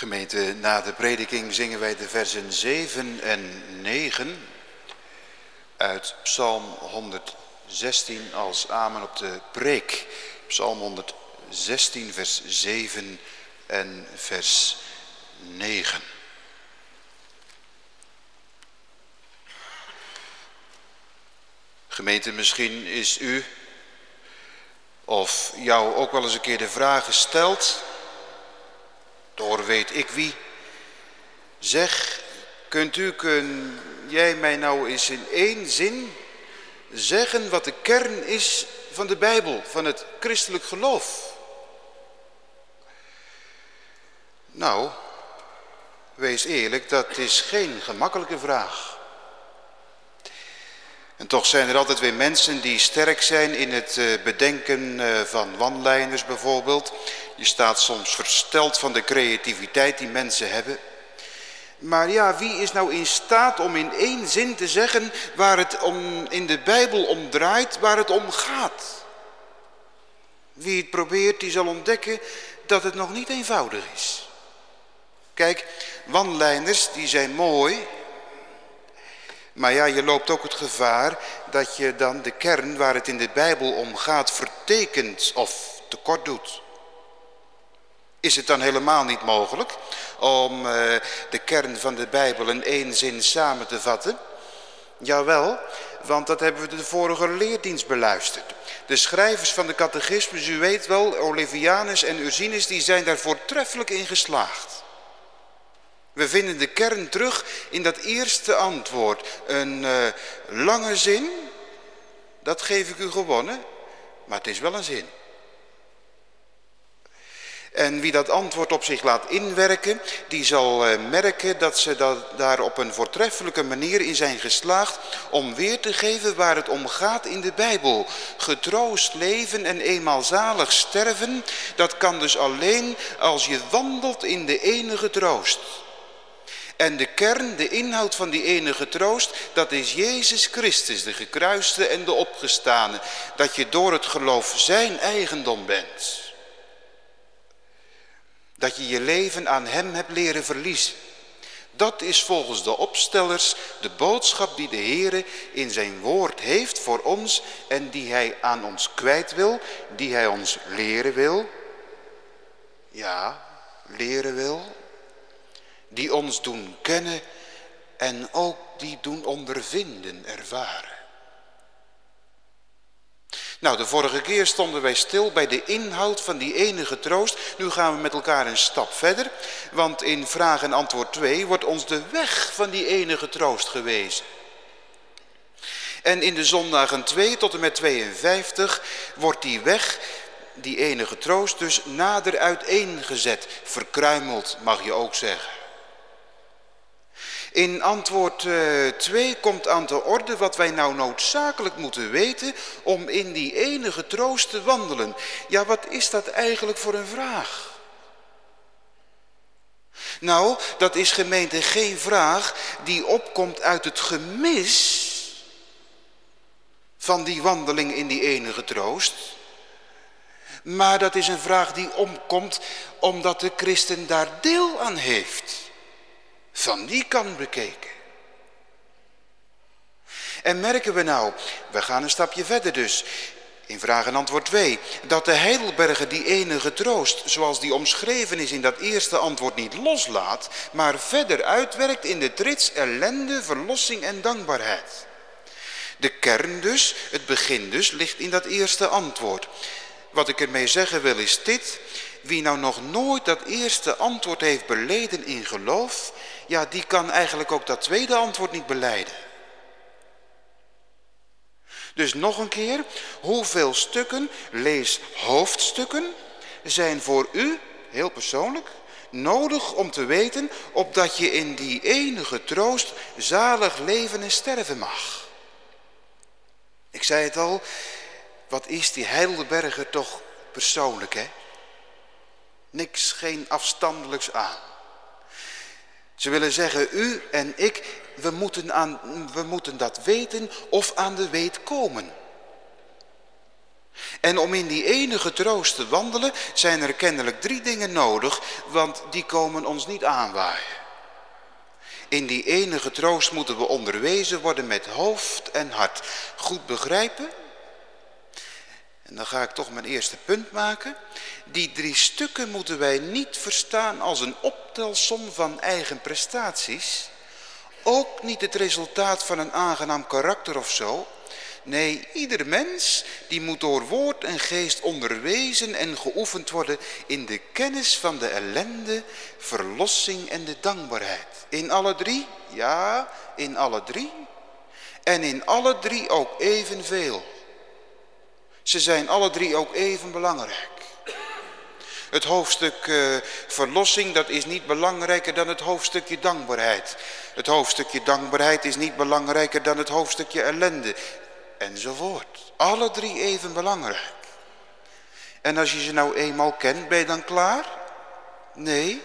Gemeente, na de prediking zingen wij de versen 7 en 9 uit Psalm 116 als amen op de preek. Psalm 116 vers 7 en vers 9. Gemeente, misschien is u of jou ook wel eens een keer de vraag gesteld door weet ik wie. Zeg, kunt u, kun jij mij nou eens in één zin zeggen wat de kern is van de Bijbel, van het christelijk geloof? Nou, wees eerlijk, dat is geen gemakkelijke vraag. En toch zijn er altijd weer mensen die sterk zijn in het eh, bedenken eh, van one bijvoorbeeld. Je staat soms versteld van de creativiteit die mensen hebben. Maar ja, wie is nou in staat om in één zin te zeggen waar het om, in de Bijbel om draait, waar het om gaat? Wie het probeert, die zal ontdekken dat het nog niet eenvoudig is. Kijk, wanlijners die zijn mooi, maar ja, je loopt ook het gevaar dat je dan de kern waar het in de Bijbel om gaat vertekent of tekort doet. Is het dan helemaal niet mogelijk om uh, de kern van de Bijbel in één zin samen te vatten? Jawel, want dat hebben we de vorige leerdienst beluisterd. De schrijvers van de catechismus, u weet wel, Olivianus en Ursinus, die zijn daar voortreffelijk in geslaagd. We vinden de kern terug in dat eerste antwoord. Een uh, lange zin, dat geef ik u gewonnen, maar het is wel een zin. En wie dat antwoord op zich laat inwerken, die zal uh, merken dat ze dat daar op een voortreffelijke manier in zijn geslaagd om weer te geven waar het om gaat in de Bijbel. Getroost leven en eenmaal zalig sterven, dat kan dus alleen als je wandelt in de enige troost. En de kern, de inhoud van die enige troost, dat is Jezus Christus, de gekruiste en de opgestane. Dat je door het geloof zijn eigendom bent. Dat je je leven aan hem hebt leren verliezen. Dat is volgens de opstellers de boodschap die de Heer in zijn woord heeft voor ons en die hij aan ons kwijt wil, die hij ons leren wil. Ja, leren wil die ons doen kennen en ook die doen ondervinden, ervaren. Nou, de vorige keer stonden wij stil bij de inhoud van die enige troost. Nu gaan we met elkaar een stap verder, want in vraag en antwoord 2 wordt ons de weg van die enige troost gewezen. En in de zondagen 2 tot en met 52 wordt die weg, die enige troost, dus nader uiteengezet. Verkruimeld mag je ook zeggen. In antwoord 2 uh, komt aan de orde wat wij nou noodzakelijk moeten weten om in die enige troost te wandelen. Ja, wat is dat eigenlijk voor een vraag? Nou, dat is gemeente geen vraag die opkomt uit het gemis van die wandeling in die enige troost. Maar dat is een vraag die omkomt omdat de christen daar deel aan heeft van die kant bekeken. En merken we nou, we gaan een stapje verder dus, in vraag en antwoord 2, dat de Heidelberger die enige troost, zoals die omschreven is in dat eerste antwoord, niet loslaat, maar verder uitwerkt in de trits ellende, verlossing en dankbaarheid. De kern dus, het begin dus, ligt in dat eerste antwoord. Wat ik ermee zeggen wil is dit, wie nou nog nooit dat eerste antwoord heeft beleden in geloof, ja, die kan eigenlijk ook dat tweede antwoord niet beleiden. Dus nog een keer, hoeveel stukken, lees hoofdstukken, zijn voor u, heel persoonlijk, nodig om te weten opdat je in die enige troost zalig leven en sterven mag. Ik zei het al, wat is die Heidelberger toch persoonlijk, hè? Niks, geen afstandelijks aan. Ze willen zeggen, u en ik, we moeten, aan, we moeten dat weten of aan de weet komen. En om in die enige troost te wandelen zijn er kennelijk drie dingen nodig, want die komen ons niet aanwaaien. In die enige troost moeten we onderwezen worden met hoofd en hart. Goed begrijpen? En dan ga ik toch mijn eerste punt maken. Die drie stukken moeten wij niet verstaan als een optelsom van eigen prestaties. Ook niet het resultaat van een aangenaam karakter of zo. Nee, ieder mens die moet door woord en geest onderwezen en geoefend worden in de kennis van de ellende, verlossing en de dankbaarheid. In alle drie? Ja, in alle drie. En in alle drie ook evenveel. Ze zijn alle drie ook even belangrijk. Het hoofdstuk uh, verlossing, dat is niet belangrijker dan het hoofdstukje dankbaarheid. Het hoofdstukje dankbaarheid is niet belangrijker dan het hoofdstukje ellende enzovoort. Alle drie even belangrijk. En als je ze nou eenmaal kent, ben je dan klaar? Nee,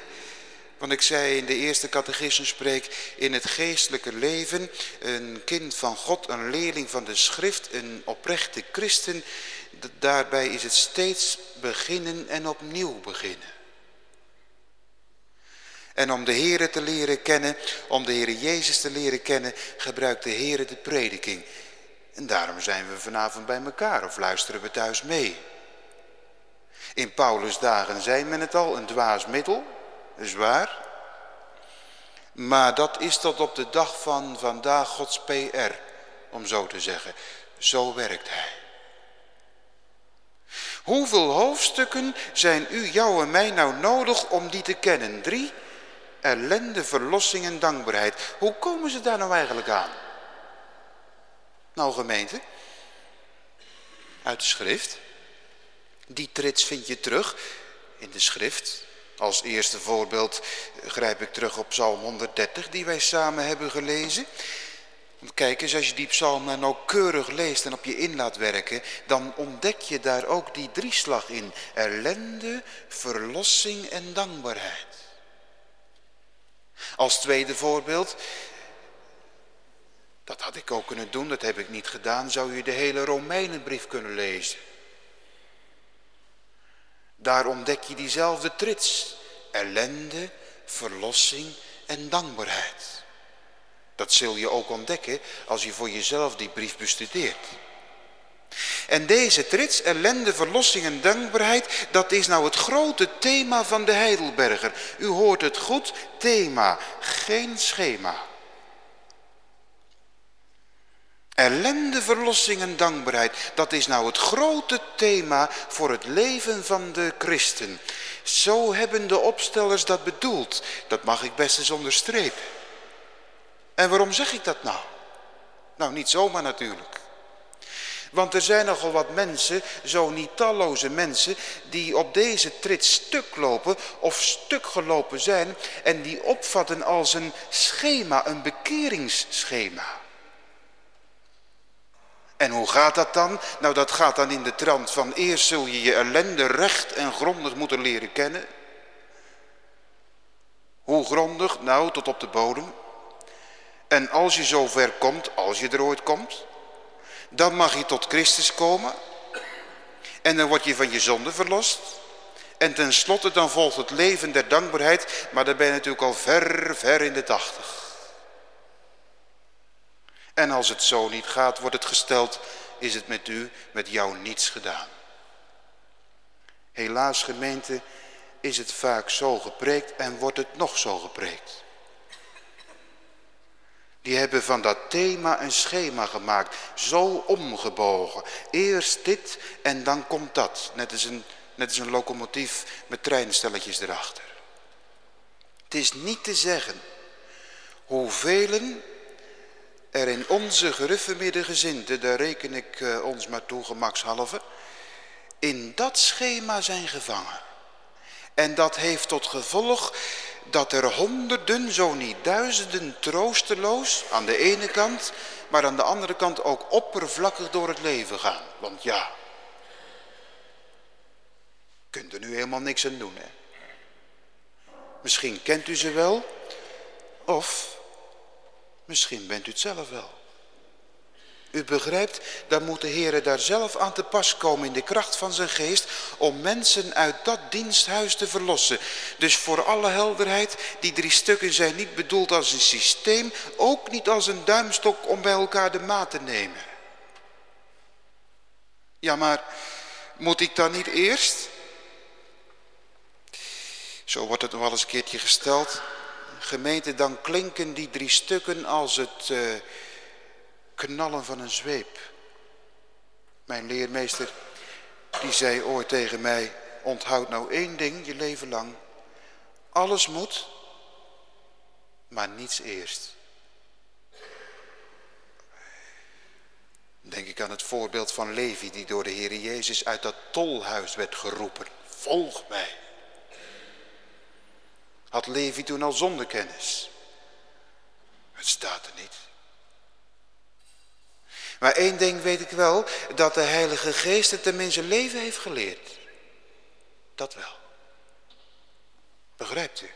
want ik zei in de eerste catechismspreek, in het geestelijke leven, een kind van God, een leerling van de schrift, een oprechte christen, daarbij is het steeds beginnen en opnieuw beginnen. En om de Heer te leren kennen, om de Heer Jezus te leren kennen, gebruikt de Heer de prediking. En daarom zijn we vanavond bij elkaar of luisteren we thuis mee. In Paulus' dagen zei men het al, een dwaas middel, is waar. Maar dat is tot op de dag van vandaag Gods PR, om zo te zeggen. Zo werkt hij. Hoeveel hoofdstukken zijn u, jou en mij nou nodig om die te kennen? Drie? Ellende, verlossing en dankbaarheid. Hoe komen ze daar nou eigenlijk aan? Nou gemeente, uit de schrift. Die trits vind je terug in de schrift. Als eerste voorbeeld grijp ik terug op Psalm 130 die wij samen hebben gelezen. Kijk eens, als je die psalm nou nauwkeurig leest en op je in laat werken, dan ontdek je daar ook die drieslag in. Ellende, verlossing en dankbaarheid. Als tweede voorbeeld dat had ik ook kunnen doen, dat heb ik niet gedaan. Zou je de hele Romeinenbrief kunnen lezen. Daar ontdek je diezelfde trits. Ellende, verlossing en dankbaarheid. Dat zul je ook ontdekken als je voor jezelf die brief bestudeert. En deze trits, ellende, verlossing en dankbaarheid, dat is nou het grote thema van de Heidelberger. U hoort het goed, thema, geen schema. Ellende, verlossing en dankbaarheid, dat is nou het grote thema voor het leven van de christen. Zo hebben de opstellers dat bedoeld. Dat mag ik best eens onderstrepen. En waarom zeg ik dat nou? Nou, niet zomaar natuurlijk. Want er zijn nogal wat mensen, zo niet talloze mensen, die op deze trit stuk lopen of stuk gelopen zijn en die opvatten als een schema, een bekeringsschema. En hoe gaat dat dan? Nou, dat gaat dan in de trant van eerst zul je je ellende recht en grondig moeten leren kennen. Hoe grondig? Nou, tot op de bodem. En als je zover komt, als je er ooit komt, dan mag je tot Christus komen. En dan word je van je zonde verlost. En tenslotte dan volgt het leven der dankbaarheid, maar dan ben je natuurlijk al ver, ver in de tachtig. En als het zo niet gaat, wordt het gesteld, is het met u, met jou niets gedaan. Helaas gemeente, is het vaak zo gepreekt en wordt het nog zo gepreekt. Die hebben van dat thema een schema gemaakt, zo omgebogen. Eerst dit en dan komt dat, net als een, net als een locomotief met treinstelletjes erachter. Het is niet te zeggen hoeveel er in onze gereformeerde gezinten, daar reken ik uh, ons maar toe gemakshalve, in dat schema zijn gevangen. En dat heeft tot gevolg dat er honderden, zo niet duizenden troosteloos aan de ene kant, maar aan de andere kant ook oppervlakkig door het leven gaan. Want ja, kunt er nu helemaal niks aan doen. Hè? Misschien kent u ze wel, of Misschien bent u het zelf wel. U begrijpt, dan moet de Heer daar zelf aan te pas komen in de kracht van zijn geest om mensen uit dat diensthuis te verlossen. Dus voor alle helderheid, die drie stukken zijn niet bedoeld als een systeem, ook niet als een duimstok om bij elkaar de maat te nemen. Ja, maar moet ik dan niet eerst? Zo wordt het nog wel eens een keertje gesteld. Gemeente, dan klinken die drie stukken als het uh, knallen van een zweep. Mijn leermeester, die zei ooit tegen mij, onthoud nou één ding je leven lang. Alles moet, maar niets eerst. Denk ik aan het voorbeeld van Levi die door de Heer Jezus uit dat tolhuis werd geroepen. Volg mij. Had Levi toen al zondekennis? Het staat er niet. Maar één ding weet ik wel, dat de Heilige Geest het zijn leven heeft geleerd. Dat wel. Begrijpt u?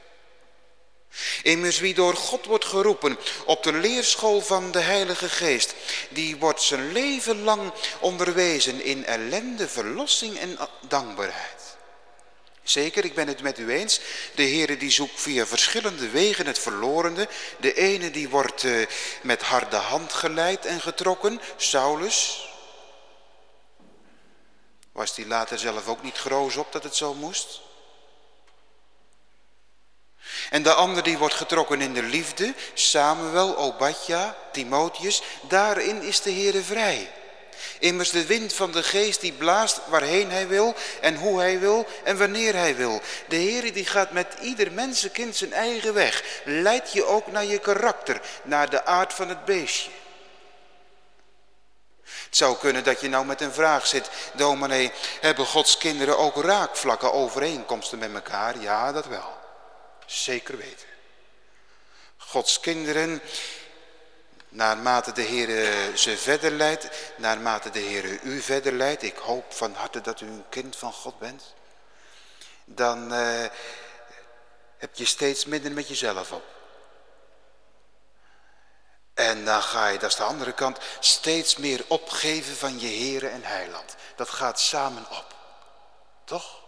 Immers wie door God wordt geroepen op de leerschool van de Heilige Geest, die wordt zijn leven lang onderwezen in ellende, verlossing en dankbaarheid. Zeker, ik ben het met u eens. De Heere die zoekt via verschillende wegen het verlorende. De ene die wordt uh, met harde hand geleid en getrokken. Saulus. Was die later zelf ook niet groos op dat het zo moest? En de ander die wordt getrokken in de liefde. Samuel, Obadja, Timotheus. Daarin is de Heere vrij. Immers de wind van de geest die blaast waarheen hij wil en hoe hij wil en wanneer hij wil. De Heer die gaat met ieder mensenkind zijn eigen weg. Leidt je ook naar je karakter, naar de aard van het beestje. Het zou kunnen dat je nou met een vraag zit. Dominee, hebben Gods kinderen ook raakvlakken overeenkomsten met elkaar? Ja, dat wel. Zeker weten. Gods kinderen Naarmate de Heer ze verder leidt, naarmate de Heer u verder leidt, ik hoop van harte dat u een kind van God bent, dan uh, heb je steeds minder met jezelf op. En dan ga je, dat is de andere kant, steeds meer opgeven van je Heere en Heiland. Dat gaat samen op. Toch?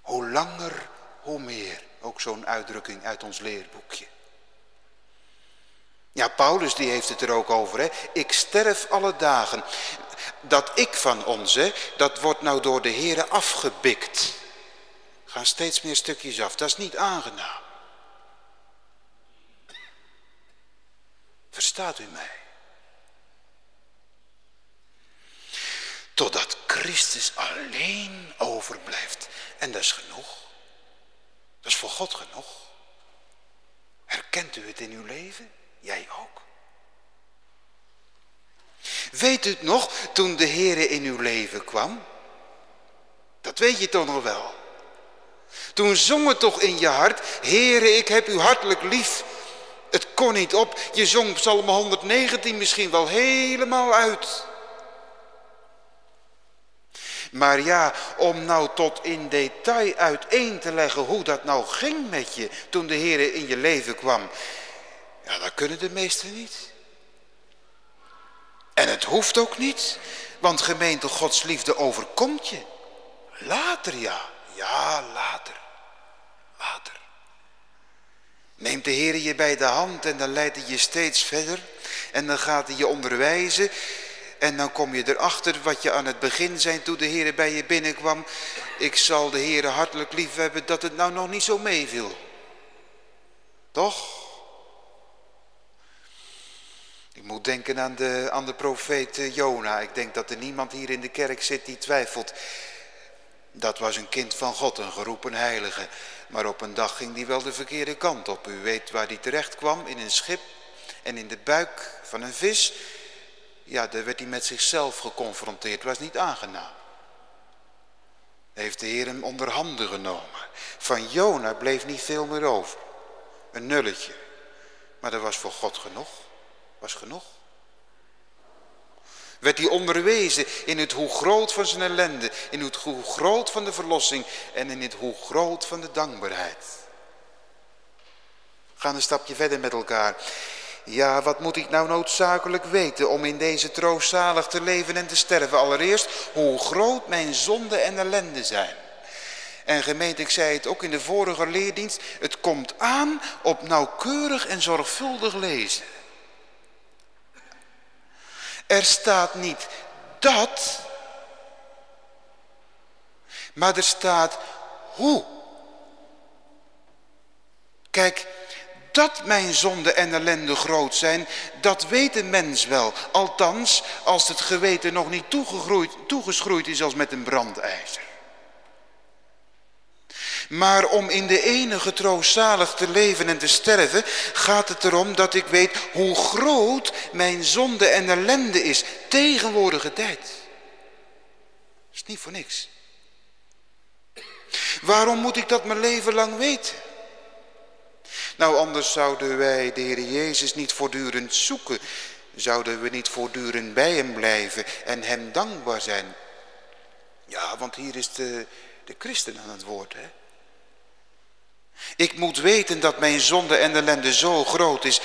Hoe langer, hoe meer. Ook zo'n uitdrukking uit ons leerboekje. Ja, Paulus die heeft het er ook over. Hè? Ik sterf alle dagen. Dat ik van ons, hè, dat wordt nou door de Heer afgebikt. Gaan steeds meer stukjes af. Dat is niet aangenaam. Verstaat u mij? Totdat Christus alleen overblijft. En dat is genoeg. Dat is voor God genoeg. Herkent u het in uw leven? Jij ook. Weet u het nog, toen de Heer in uw leven kwam? Dat weet je toch nog wel. Toen zong het toch in je hart, Heere, ik heb u hartelijk lief. Het kon niet op, je zong Psalm 119 misschien wel helemaal uit. Maar ja, om nou tot in detail uiteen te leggen hoe dat nou ging met je toen de Heer in je leven kwam. Ja, dat kunnen de meesten niet. En het hoeft ook niet, want gemeente Gods liefde overkomt je. Later ja, ja later, later. Neemt de Heer je bij de hand en dan leidt hij je steeds verder. En dan gaat hij je onderwijzen. En dan kom je erachter wat je aan het begin zei toen de Heer bij je binnenkwam. Ik zal de Heer hartelijk lief hebben dat het nou nog niet zo meeviel. Toch? Ik moet denken aan de, aan profeet eh, Jona. Ik denk dat er niemand hier in de kerk zit die twijfelt. Dat was een kind van God, een geroepen heilige. Maar op een dag ging die wel de verkeerde kant op. U weet waar die terecht kwam, in een schip en in de buik van een vis. Ja, daar werd hij met zichzelf geconfronteerd. Was niet aangenaam. Heeft de Heer hem onder handen genomen. Van Jona bleef niet veel meer over. Een nulletje. Maar dat was voor God genoeg was genoeg. Werd hij onderwezen in het hoe groot van zijn ellende, in het hoe groot van de verlossing en in het hoe groot van de dankbaarheid. We gaan een stapje verder met elkaar. Ja, wat moet ik nou noodzakelijk weten om in deze troostzalig te leven en te sterven? Allereerst, hoe groot mijn zonde en ellende zijn. En gemeente, ik zei het ook in de vorige leerdienst, het komt aan op nauwkeurig en zorgvuldig lezen. Er staat niet dat, maar er staat hoe. Kijk, dat mijn zonde en ellende groot zijn, dat weet een mens wel. Althans, als het geweten nog niet toegeschroeid is als met een brandijzer. Maar om in de enige troost zalig te leven en te sterven, gaat het erom dat ik weet hoe groot mijn zonde en ellende is. Tegenwoordige tijd. Dat is niet voor niks. Waarom moet ik dat mijn leven lang weten? Nou, anders zouden wij de Heer Jezus niet voortdurend zoeken. Zouden we niet voortdurend bij hem blijven en hem dankbaar zijn. Ja, want hier is de, de christen aan het woord, hè. Ik moet weten dat mijn zonde en ellende zo groot is,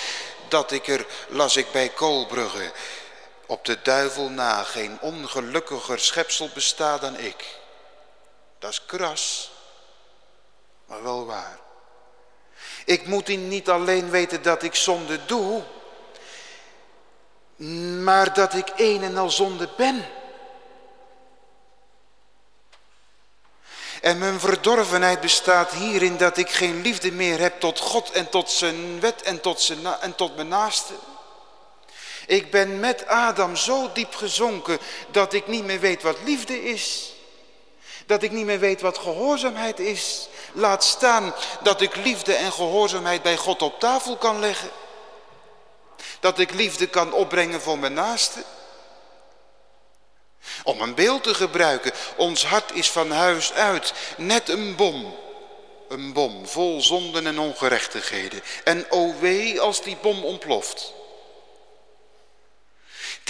dat ik er, las ik bij Koolbrugge, op de duivel na geen ongelukkiger schepsel bestaat dan ik. Dat is kras, maar wel waar. Ik moet niet alleen weten dat ik zonde doe, maar dat ik een en al zonde ben. En mijn verdorvenheid bestaat hierin dat ik geen liefde meer heb tot God en tot zijn wet en tot, zijn en tot mijn naaste. Ik ben met Adam zo diep gezonken dat ik niet meer weet wat liefde is. Dat ik niet meer weet wat gehoorzaamheid is. Laat staan dat ik liefde en gehoorzaamheid bij God op tafel kan leggen. Dat ik liefde kan opbrengen voor mijn naaste. Om een beeld te gebruiken, ons hart is van huis uit net een bom. Een bom vol zonden en ongerechtigheden. En o wee als die bom ontploft.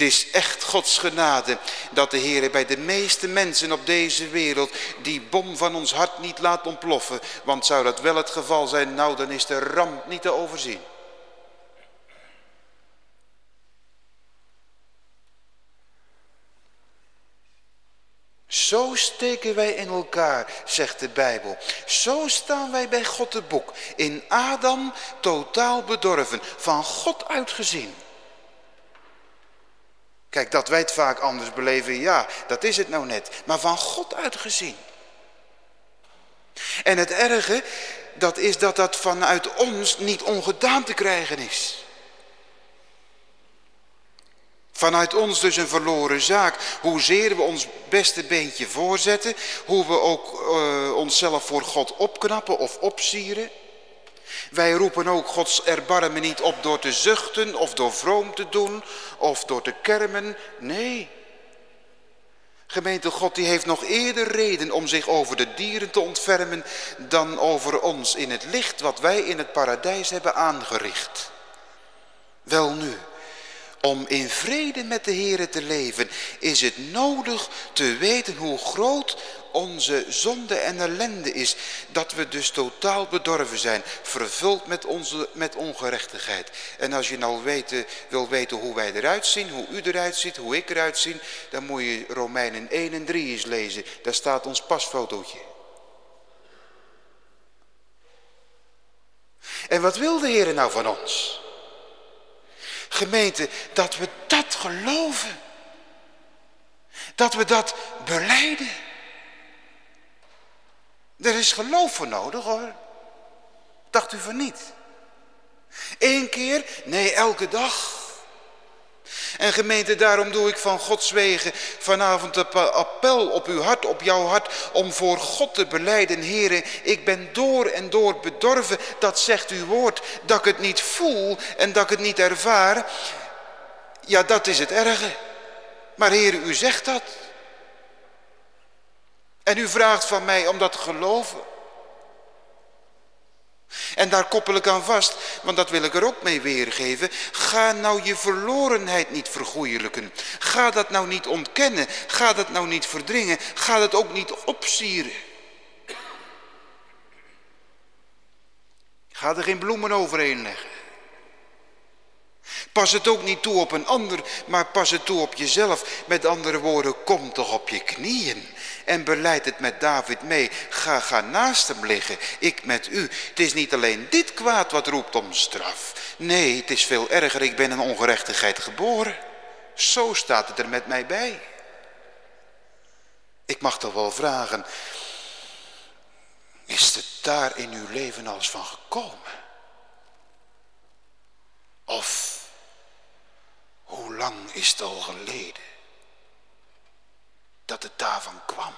Het is echt Gods genade dat de Heer bij de meeste mensen op deze wereld die bom van ons hart niet laat ontploffen. Want zou dat wel het geval zijn, nou dan is de ramp niet te overzien. Zo steken wij in elkaar, zegt de Bijbel. Zo staan wij bij God het boek. In Adam totaal bedorven, van God uitgezien. Kijk, dat wij het vaak anders beleven, ja, dat is het nou net. Maar van God uitgezien. En het erge, dat is dat dat vanuit ons niet ongedaan te krijgen is. Vanuit ons dus een verloren zaak. Hoezeer we ons beste beentje voorzetten. Hoe we ook uh, onszelf voor God opknappen of opsieren. Wij roepen ook Gods erbarmen niet op door te zuchten of door vroom te doen of door te kermen. Nee. Gemeente God die heeft nog eerder reden om zich over de dieren te ontfermen dan over ons in het licht wat wij in het paradijs hebben aangericht. Wel nu, om in vrede met de Heer te leven is het nodig te weten hoe groot onze zonde en ellende is. Dat we dus totaal bedorven zijn, vervuld met, onze, met ongerechtigheid. En als je nou weten, wil weten hoe wij eruit zien, hoe u eruit ziet, hoe ik eruit zie, dan moet je Romeinen 1 en 3 eens lezen. Daar staat ons pasfotootje. En wat wil de Heer nou van ons? Gemeente, dat we dat geloven. Dat we dat beleiden. Er is geloof voor nodig hoor. Dacht u van niet? Eén keer? Nee, elke dag. En gemeente, daarom doe ik van Gods wegen vanavond een appel op uw hart, op jouw hart, om voor God te beleiden. Heren, ik ben door en door bedorven, dat zegt uw woord, dat ik het niet voel en dat ik het niet ervaar. Ja, dat is het erge. Maar heren, u zegt dat. En u vraagt van mij om dat te geloven. En daar koppel ik aan vast, want dat wil ik er ook mee weergeven. Ga nou je verlorenheid niet vergoeilijken. Ga dat nou niet ontkennen. Ga dat nou niet verdringen. Ga dat ook niet opsieren. Ga er geen bloemen overheen leggen. Pas het ook niet toe op een ander, maar pas het toe op jezelf. Met andere woorden, kom toch op je knieën en beleid het met David mee. Ga, ga naast hem liggen, ik met u. Het is niet alleen dit kwaad wat roept om straf. Nee, het is veel erger, ik ben in ongerechtigheid geboren. Zo staat het er met mij bij. Ik mag toch wel vragen, is het daar in uw leven alles van gekomen? Of hoe lang is het al geleden dat het daarvan kwam?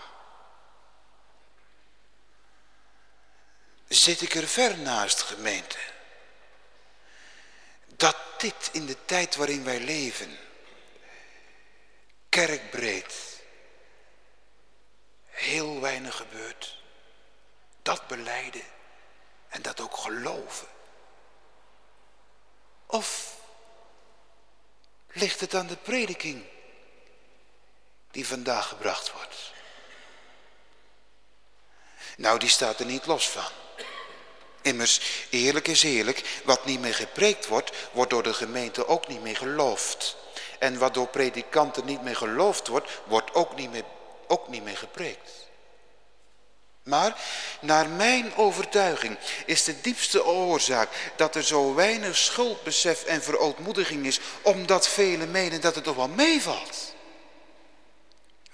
Zit ik er ver naast gemeente? Dat dit in de tijd waarin wij leven, kerkbreed, heel weinig gebeurt. Dat beleiden en dat ook geloven. Of ligt het aan de prediking die vandaag gebracht wordt? Nou, die staat er niet los van. Immers, eerlijk is eerlijk, wat niet meer gepreekt wordt, wordt door de gemeente ook niet meer geloofd. En wat door predikanten niet meer geloofd wordt, wordt ook niet meer, ook niet meer gepreekt. Maar naar mijn overtuiging is de diepste oorzaak dat er zo weinig schuldbesef en verootmoediging is, omdat velen menen dat het toch wel meevalt.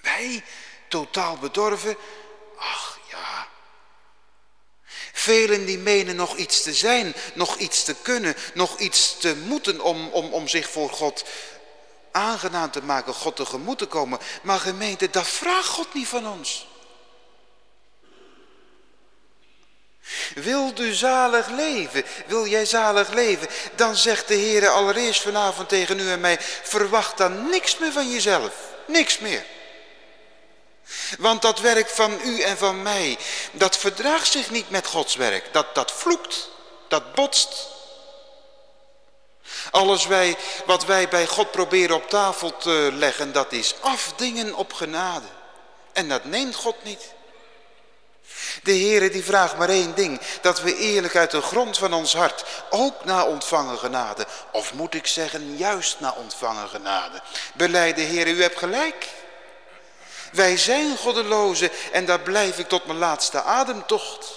Wij, totaal bedorven, ach ja. Velen die menen nog iets te zijn, nog iets te kunnen, nog iets te moeten om, om, om zich voor God aangenaam te maken, God tegemoet te komen. Maar gemeente, dat vraagt God niet van ons. Wilt u zalig leven? Wil jij zalig leven? Dan zegt de Heer allereerst vanavond tegen u en mij, verwacht dan niks meer van jezelf. Niks meer. Want dat werk van u en van mij, dat verdraagt zich niet met Gods werk. Dat, dat vloekt, dat botst. Alles wij, wat wij bij God proberen op tafel te leggen, dat is afdingen op genade. En dat neemt God niet. De Heere die vraagt maar één ding, dat we eerlijk uit de grond van ons hart, ook na ontvangen genade, of moet ik zeggen juist na ontvangen genade, beleiden Heere, u hebt gelijk. Wij zijn goddelozen en daar blijf ik tot mijn laatste ademtocht.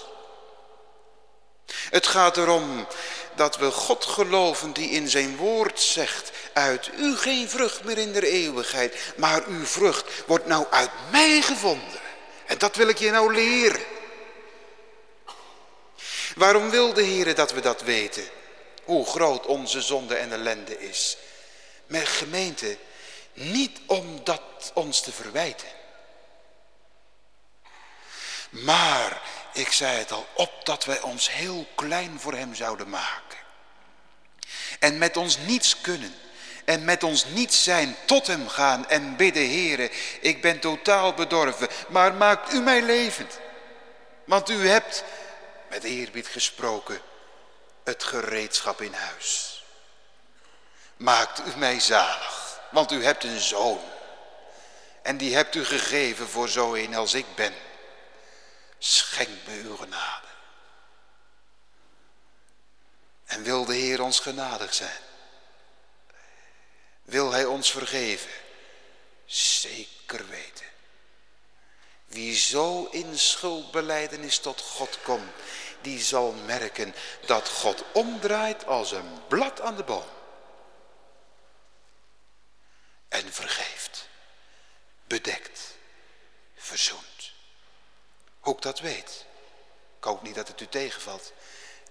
Het gaat erom dat we God geloven die in zijn woord zegt, uit u geen vrucht meer in de eeuwigheid, maar uw vrucht wordt nou uit mij gevonden. En dat wil ik je nou leren. Waarom wil de Heer dat we dat weten? Hoe groot onze zonde en ellende is. Met gemeente, niet om dat ons te verwijten. Maar, ik zei het al, opdat wij ons heel klein voor hem zouden maken. En met ons niets kunnen. En met ons niets zijn tot hem gaan en bidden, Heere, ik ben totaal bedorven, maar maakt u mij levend. Want u hebt met eerbied gesproken, het gereedschap in huis. Maakt u mij zalig, want u hebt een zoon. En die hebt u gegeven voor zo een als ik ben. Schenk me uw genade. En wil de Heer ons genadig zijn? Wil Hij ons vergeven? Zeker weten. Wie zo in schuldbeleidenis tot God komt, die zal merken dat God omdraait als een blad aan de boom. En vergeeft, bedekt, verzoent. Hoe ik dat weet, ik hoop niet dat het u tegenvalt,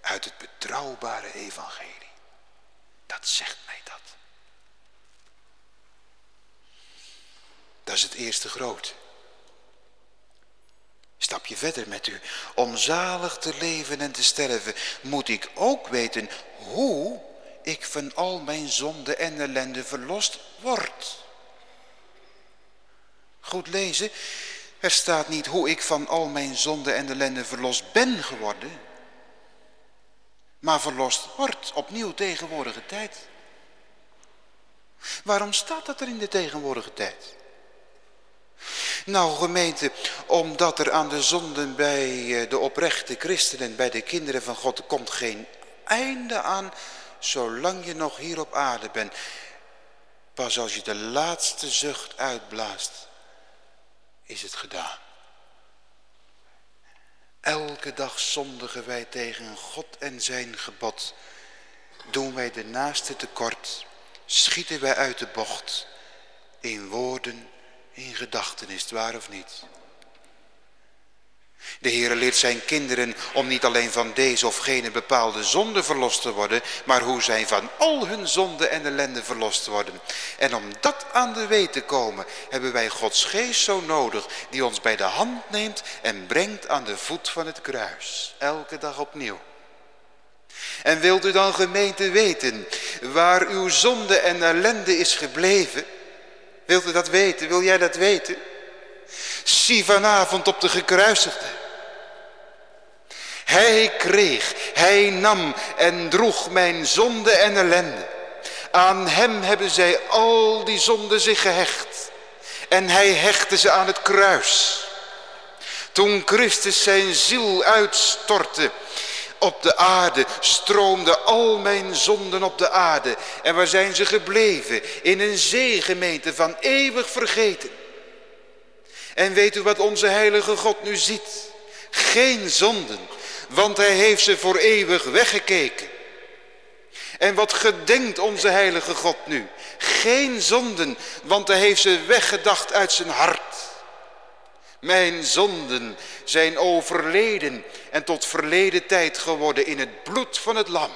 uit het betrouwbare evangelie. Dat zegt mij dat. Dat is het eerste grote stapje verder met u. Om zalig te leven en te sterven moet ik ook weten hoe ik van al mijn zonde en ellende verlost word. Goed lezen. Er staat niet hoe ik van al mijn zonde en ellende verlost ben geworden. Maar verlost wordt opnieuw tegenwoordige tijd. Waarom staat dat er in de tegenwoordige tijd? Nou gemeente, omdat er aan de zonden bij eh, de oprechte christenen, bij de kinderen van God, komt geen einde aan zolang je nog hier op aarde bent. Pas als je de laatste zucht uitblaast, is het gedaan. Elke dag zondigen wij tegen God en zijn gebod. Doen wij de naaste tekort, schieten wij uit de bocht. In woorden, in gedachten, is het waar of niet? De Heer leert zijn kinderen om niet alleen van deze of gene bepaalde zonde verlost te worden, maar hoe zij van al hun zonde en ellende verlost worden. En om dat aan de weet te komen, hebben wij Gods geest zo nodig, die ons bij de hand neemt en brengt aan de voet van het kruis. Elke dag opnieuw. En wilt u dan gemeente weten waar uw zonde en ellende is gebleven? Wilt u dat weten? Wil jij dat weten? Zie vanavond op de gekruisigde. Hij kreeg, hij nam en droeg mijn zonde en ellende. Aan hem hebben zij al die zonden zich gehecht. En hij hechtte ze aan het kruis. Toen Christus zijn ziel uitstortte op de aarde, stroomden al mijn zonden op de aarde. En waar zijn ze gebleven? In een zeegemeente van eeuwig vergeten. En weet u wat onze heilige God nu ziet? Geen zonden, want hij heeft ze voor eeuwig weggekeken. En wat gedenkt onze heilige God nu? Geen zonden, want hij heeft ze weggedacht uit zijn hart. Mijn zonden zijn overleden en tot verleden tijd geworden in het bloed van het lam.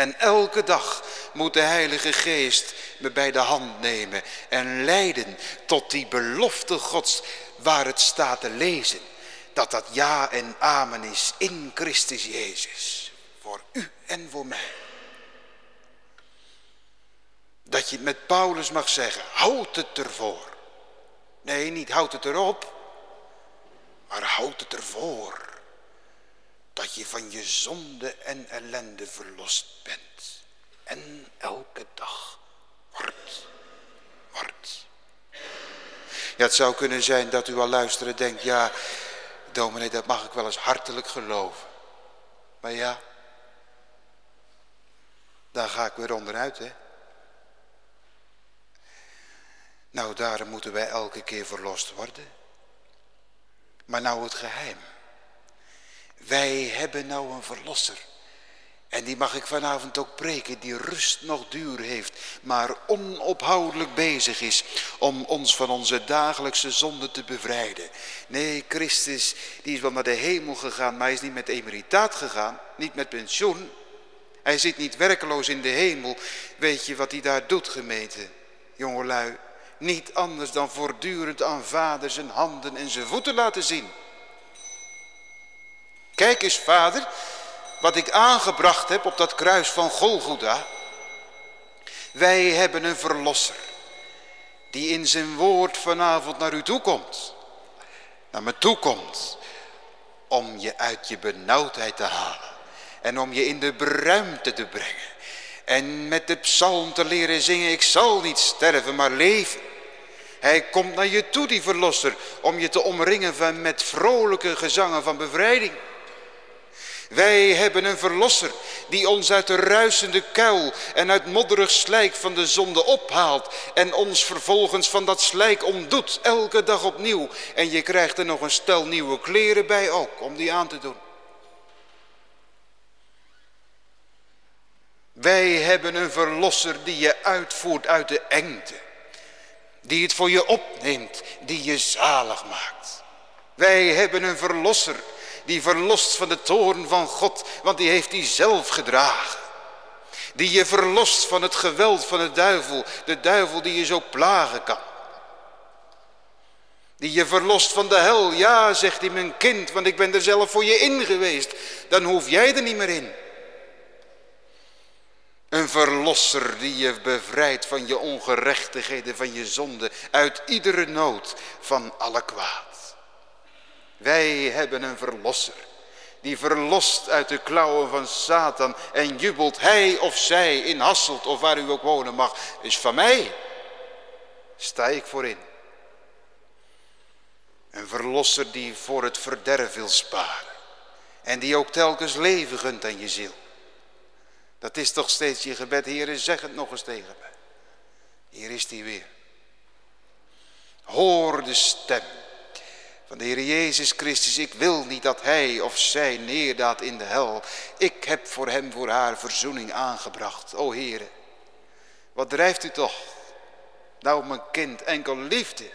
En elke dag moet de Heilige Geest me bij de hand nemen en leiden tot die belofte Gods waar het staat te lezen. Dat dat ja en amen is in Christus Jezus. Voor u en voor mij. Dat je met Paulus mag zeggen, houd het ervoor. Nee, niet houd het erop, maar houd het ervoor dat je van je zonde en ellende verlost bent. En elke dag wordt, wordt. Ja, het zou kunnen zijn dat u al luisteren denkt, ja, dominee, dat mag ik wel eens hartelijk geloven. Maar ja, daar ga ik weer onderuit, hè. Nou, daarom moeten wij elke keer verlost worden. Maar nou het geheim. Wij hebben nou een verlosser. En die mag ik vanavond ook preken, die rust nog duur heeft, maar onophoudelijk bezig is om ons van onze dagelijkse zonde te bevrijden. Nee, Christus, die is wel naar de hemel gegaan, maar hij is niet met emeritaat gegaan, niet met pensioen. Hij zit niet werkeloos in de hemel. Weet je wat hij daar doet, gemeente, jongelui? Niet anders dan voortdurend aan vader zijn handen en zijn voeten laten zien. Kijk eens vader, wat ik aangebracht heb op dat kruis van Golgotha. Wij hebben een verlosser die in zijn woord vanavond naar u toe komt. Naar me toe komt om je uit je benauwdheid te halen. En om je in de ruimte te brengen. En met de psalm te leren zingen, ik zal niet sterven, maar leven. Hij komt naar je toe, die verlosser, om je te omringen van, met vrolijke gezangen van bevrijding. Wij hebben een verlosser die ons uit de ruisende kuil en uit modderig slijk van de zonde ophaalt en ons vervolgens van dat slijk ontdoet, elke dag opnieuw. En je krijgt er nog een stel nieuwe kleren bij ook, om die aan te doen. Wij hebben een verlosser die je uitvoert uit de engte. Die het voor je opneemt, die je zalig maakt. Wij hebben een verlosser die verlost van de toorn van God, want die heeft die zelf gedragen. Die je verlost van het geweld van de duivel, de duivel die je zo plagen kan. Die je verlost van de hel, ja zegt hij mijn kind, want ik ben er zelf voor je in geweest. Dan hoef jij er niet meer in. Een verlosser die je bevrijdt van je ongerechtigheden, van je zonde, uit iedere nood, van alle kwaad. Wij hebben een verlosser. Die verlost uit de klauwen van Satan en jubelt hij of zij in Hasselt of waar u ook wonen mag. Is van mij. Sta ik voor in. Een verlosser die voor het verderf wil sparen. En die ook telkens leven gunt aan je ziel. Dat is toch steeds je gebed. Heer, zeg het nog eens tegen me. Hier is hij weer. Hoor de stem van de Heer Jezus Christus. Ik wil niet dat hij of zij neerdaat in de hel. Ik heb voor hem, voor haar verzoening aangebracht. O Heere, wat drijft u toch? Nou mijn kind, enkel liefde,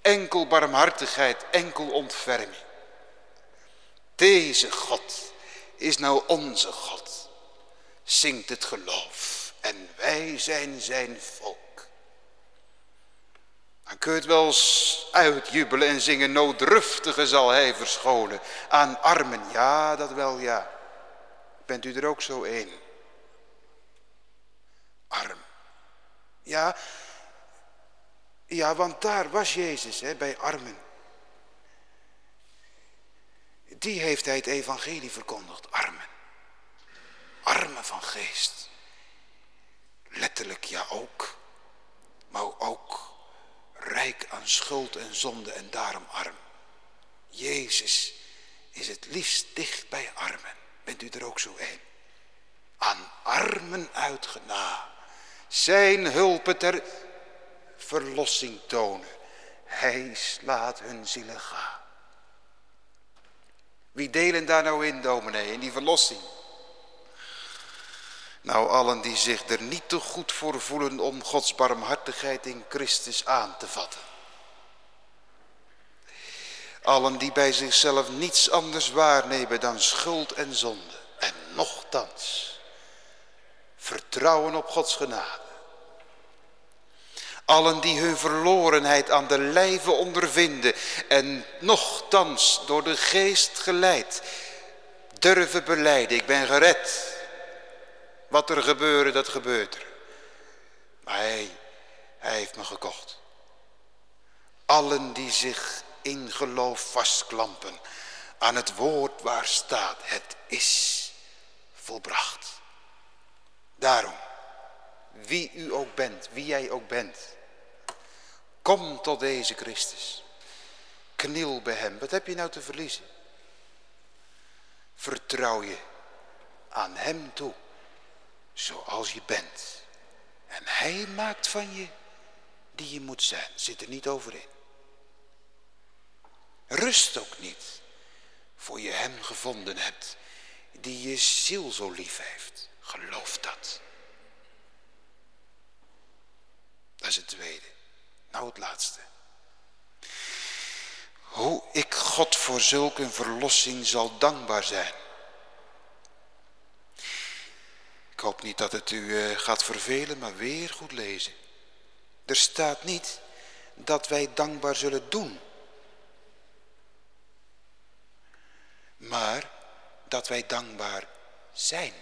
enkel barmhartigheid, enkel ontferming. Deze God is nou onze God. Zingt het geloof en wij zijn zijn volk. Dan kun je het wel eens uitjubelen en zingen, nooddruftige zal hij verschonen. Aan armen, ja, dat wel, ja. Bent u er ook zo een? Arm. Ja, ja, want daar was Jezus, hè, bij armen. Die heeft hij het evangelie verkondigd, armen. Armen van geest. Letterlijk ja ook, maar ook rijk aan schuld en zonde en daarom arm. Jezus is het liefst dicht bij armen. Bent u er ook zo een? Aan armen uitgena. Zijn hulp ter verlossing tonen. Hij slaat hun zielen gaan. Wie delen daar nou in, dominee, in die verlossing? Nou, allen die zich er niet te goed voor voelen om Gods barmhartigheid in Christus aan te vatten. Allen die bij zichzelf niets anders waarnemen dan schuld en zonde. En nochtans vertrouwen op Gods genade. Allen die hun verlorenheid aan de lijve ondervinden en nochtans door de geest geleid durven beleiden. Ik ben gered. Wat er gebeurde, dat gebeurt er. Maar hij, hij heeft me gekocht. Allen die zich in geloof vastklampen aan het woord waar staat, het is volbracht. Daarom, wie u ook bent, wie jij ook bent, kom tot deze Christus. Kniel bij hem. Wat heb je nou te verliezen? Vertrouw je aan hem toe zoals je bent. En hij maakt van je die je moet zijn. Zit er niet over in. Rust ook niet voor je hem gevonden hebt die je ziel zo lief heeft. Geloof dat. Dat is het tweede. Nou het laatste. Hoe ik God voor zulk een verlossing zal dankbaar zijn. Ik hoop niet dat het u eh, gaat vervelen, maar weer goed lezen. Er staat niet dat wij dankbaar zullen doen. Maar dat wij dankbaar zijn.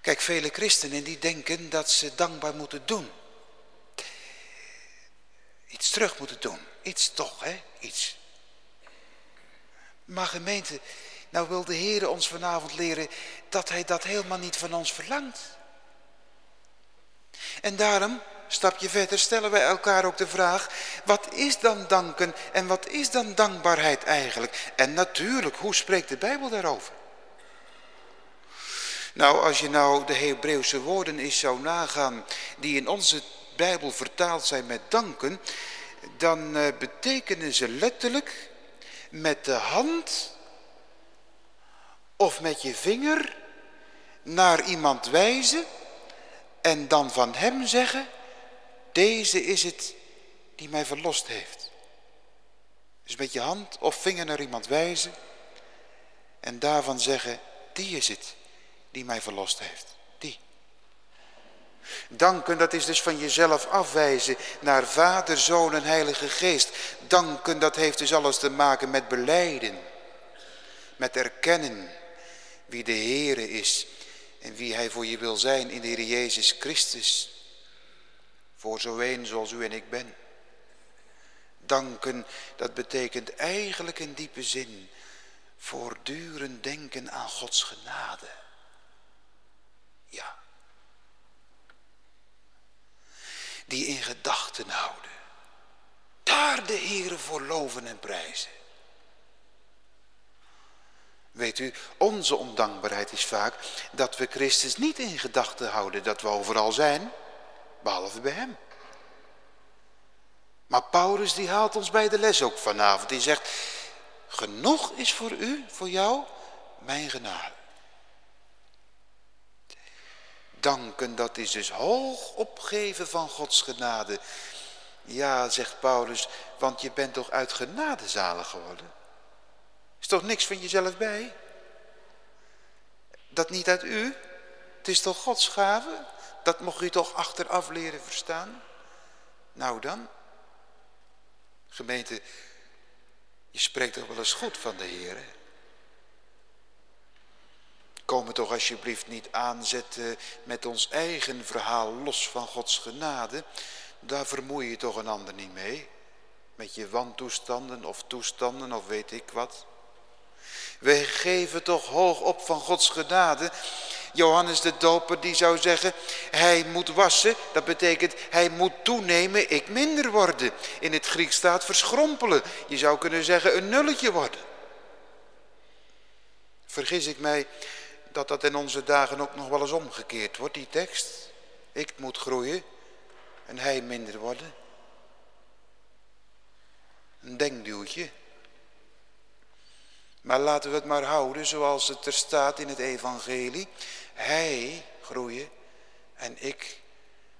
Kijk, vele christenen die denken dat ze dankbaar moeten doen. Iets terug moeten doen. Iets toch, hè? Iets. Maar gemeente, nou wil de Heer ons vanavond leren dat hij dat helemaal niet van ons verlangt. En daarom, stapje verder, stellen wij elkaar ook de vraag, wat is dan danken en wat is dan dankbaarheid eigenlijk? En natuurlijk, hoe spreekt de Bijbel daarover? Nou, als je nou de Hebreeuwse woorden eens zou nagaan die in onze Bijbel vertaald zijn met danken, dan eh, betekenen ze letterlijk met de hand of met je vinger naar iemand wijzen en dan van hem zeggen, deze is het die mij verlost heeft. Dus met je hand of vinger naar iemand wijzen en daarvan zeggen, die is het die mij verlost heeft. Die. Danken, dat is dus van jezelf afwijzen naar Vader, Zoon en Heilige Geest. Danken, dat heeft dus alles te maken met beleiden, met erkennen wie de Heere is en wie hij voor je wil zijn in de Heer Jezus Christus. Voor zo een zoals u en ik ben. Danken, dat betekent eigenlijk in diepe zin voortdurend denken aan Gods genade. Ja. Die in gedachten houden. Daar de Heere voor loven en prijzen. Weet u, onze ondankbaarheid is vaak dat we Christus niet in gedachten houden, dat we overal zijn, behalve bij hem. Maar Paulus die haalt ons bij de les ook vanavond. Die zegt, genoeg is voor u, voor jou, mijn genade. Danken, dat is dus hoog opgeven van Gods genade. Ja, zegt Paulus, want je bent toch uit genade zalig geworden? Is toch niks van jezelf bij? Dat niet uit u? Het is toch Gods gave? Dat mocht u toch achteraf leren verstaan? Nou dan. Gemeente, je spreekt toch wel eens goed van de Heer. Kom het toch alsjeblieft niet aanzetten met ons eigen verhaal los van Gods genade. Daar vermoei je toch een ander niet mee. Met je wantoestanden of toestanden of weet ik wat. We geven toch hoog op van Gods genade. Johannes de Doper die zou zeggen, hij moet wassen. Dat betekent, hij moet toenemen, ik minder worden. In het Grieks staat verschrompelen. Je zou kunnen zeggen, een nulletje worden. Vergis ik mij dat dat in onze dagen ook nog wel eens omgekeerd wordt, die tekst. Ik moet groeien en hij minder worden. Een denkduwtje. Maar laten we het maar houden zoals het er staat in het evangelie. Hij groeien en ik,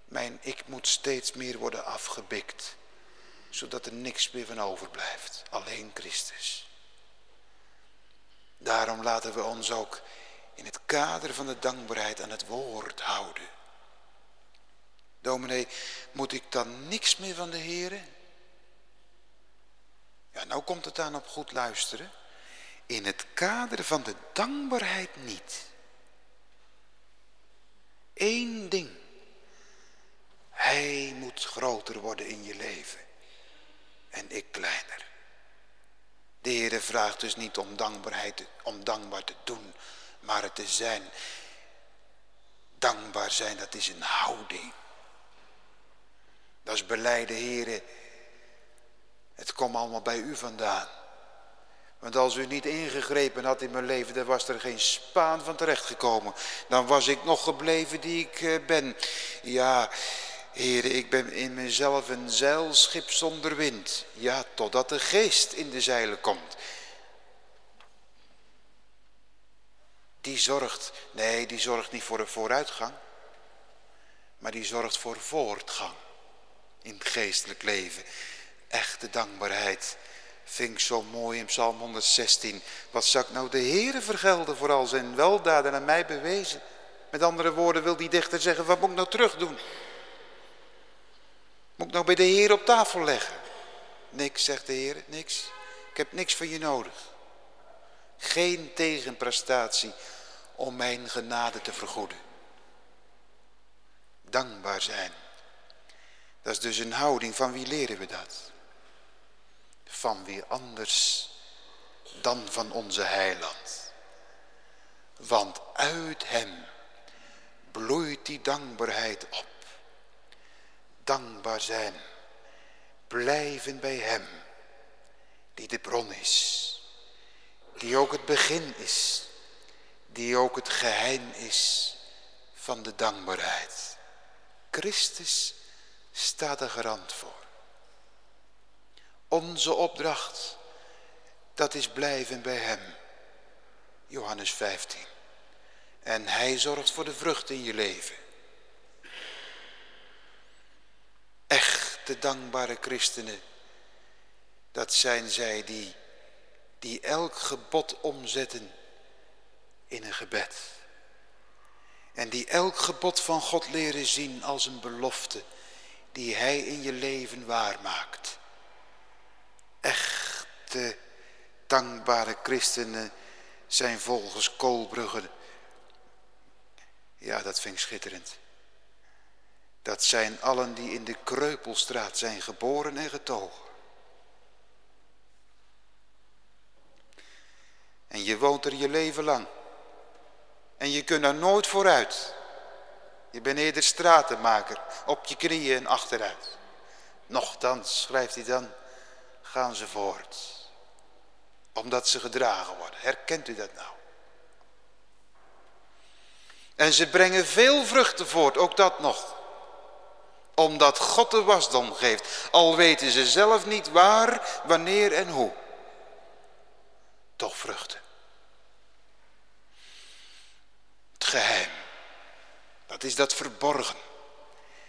mijn ik moet steeds meer worden afgebikt. Zodat er niks meer van overblijft. Alleen Christus. Daarom laten we ons ook in het kader van de dankbaarheid aan het woord houden. Dominee, moet ik dan niks meer van de Heer? Ja, nou komt het aan op goed luisteren in het kader van de dankbaarheid niet. Eén ding. Hij moet groter worden in je leven. En ik kleiner. De Heer vraagt dus niet om dankbaarheid, om dankbaar te doen, maar het te zijn. Dankbaar zijn, dat is een houding. Dat is beleiden, Heer. Het komt allemaal bij u vandaan. Want als u niet ingegrepen had in mijn leven, dan was er geen spaan van terechtgekomen. Dan was ik nog gebleven die ik eh, ben. Ja, heren, ik ben in mezelf een zeilschip zonder wind. Ja, totdat de geest in de zeilen komt. Die zorgt, nee, die zorgt niet voor een vooruitgang. Maar die zorgt voor voortgang in het geestelijk leven. Echte dankbaarheid Vind ik zo mooi in Psalm 116. Wat zou ik nou de Heere vergelden voor al zijn weldaden aan mij bewezen? Met andere woorden wil die dichter zeggen, wat moet ik nou terug doen? Moet ik nou bij de Heer op tafel leggen? Niks, zegt de Heer, niks. Ik heb niks van je nodig. Geen tegenprestatie om mijn genade te vergoeden. Dankbaar zijn. Dat is dus een houding van wie leren we dat? Van wie anders dan van onze heiland. Want uit hem bloeit die dankbaarheid op. Dankbaar zijn, blijven bij hem, die de bron is, die ook het begin is, die ook het geheim is van de dankbaarheid. Christus staat er garant voor. Onze opdracht, dat is blijven bij hem. Johannes 15. En hij zorgt voor de vrucht in je leven. Echte dankbare christenen, dat zijn zij die, die elk gebod omzetten in een gebed. En die elk gebod van God leren zien als een belofte die hij in je leven waarmaakt. Echte dankbare christenen zijn volgens Koolbrugge. Ja, dat vind ik schitterend. Dat zijn allen die in de Kreupelstraat zijn geboren en getogen. En je woont er je leven lang. En je kunt er nooit vooruit. Je bent eerder stratenmaker, op je knieën en achteruit. Nochtans, schrijft hij dan, gaan ze voort. Omdat ze gedragen worden. Herkent u dat nou? En ze brengen veel vruchten voort, ook dat nog. Omdat God de wasdom geeft. Al weten ze zelf niet waar, wanneer en hoe. Toch vruchten. Het geheim. Dat is dat verborgen.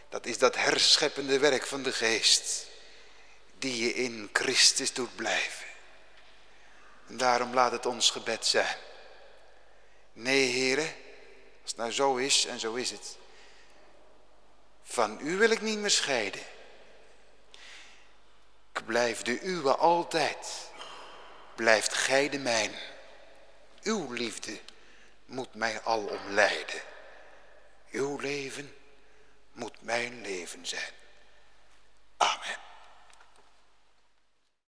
Dat is dat herscheppende werk van de geest. Die je in Christus doet blijven. En daarom laat het ons gebed zijn. Nee, heren, als het nou zo is en zo is het. Van u wil ik niet meer scheiden. Ik blijf de uwe altijd. Blijft gij de mijn. Uw liefde moet mij al omleiden. Uw leven moet mijn leven zijn.